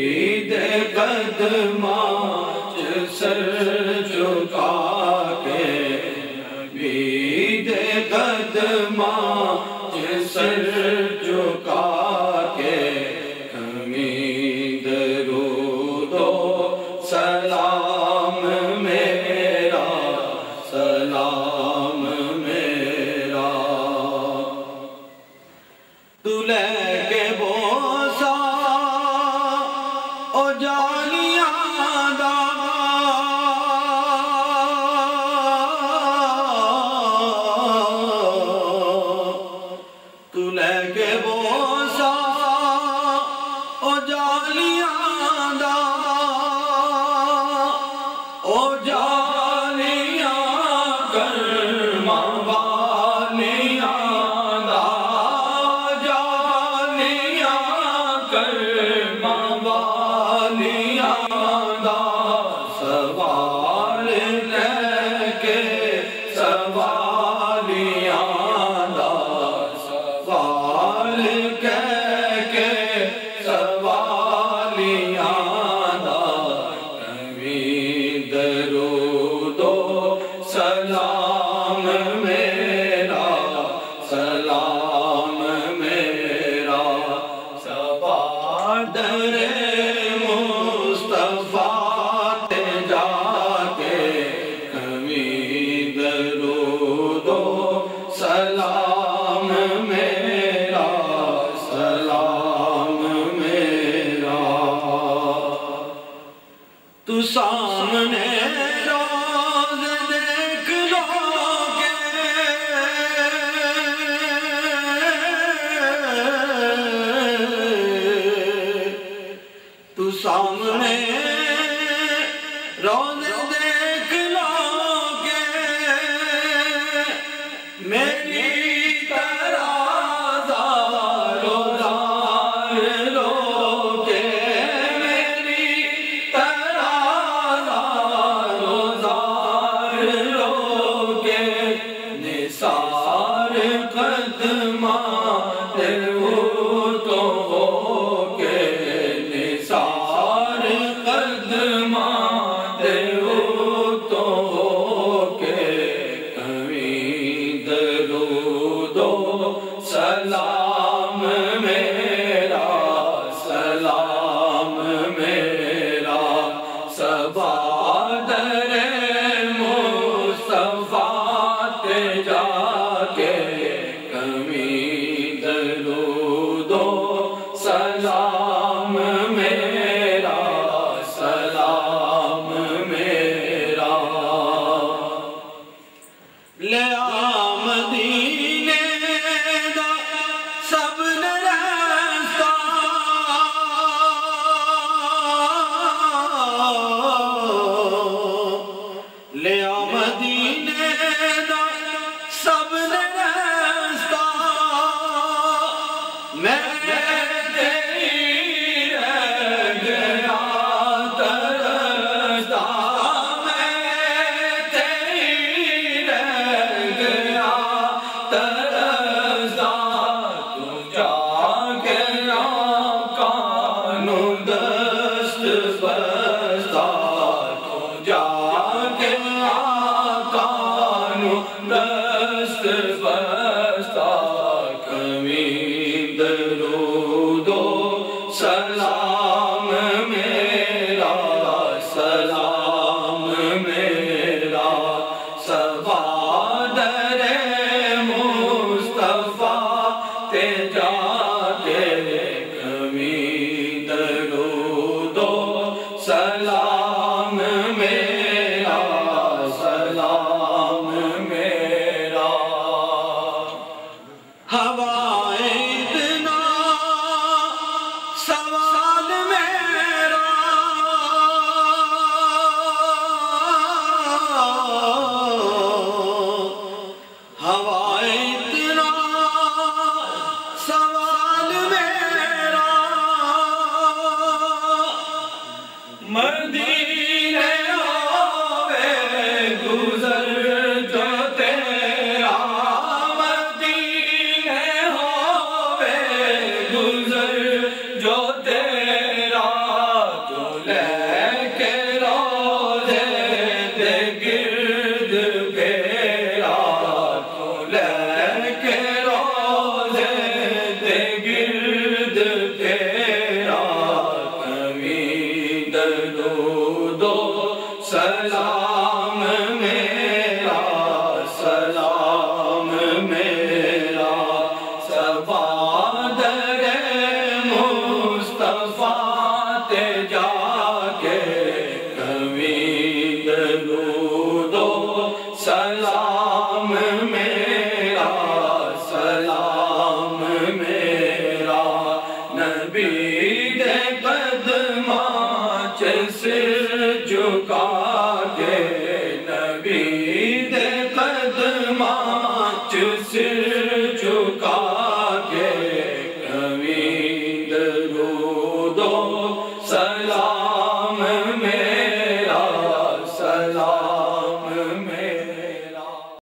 دید قدمات سر چکا کے دید قدمات سر چکا کے ہمیں درود و سلام میرا سلام میرا۔ تلے سوال لے کے سوالیاں سوال کہہ سلام میرا سلام میرا سبا درے song. Because Amen. دو و سلام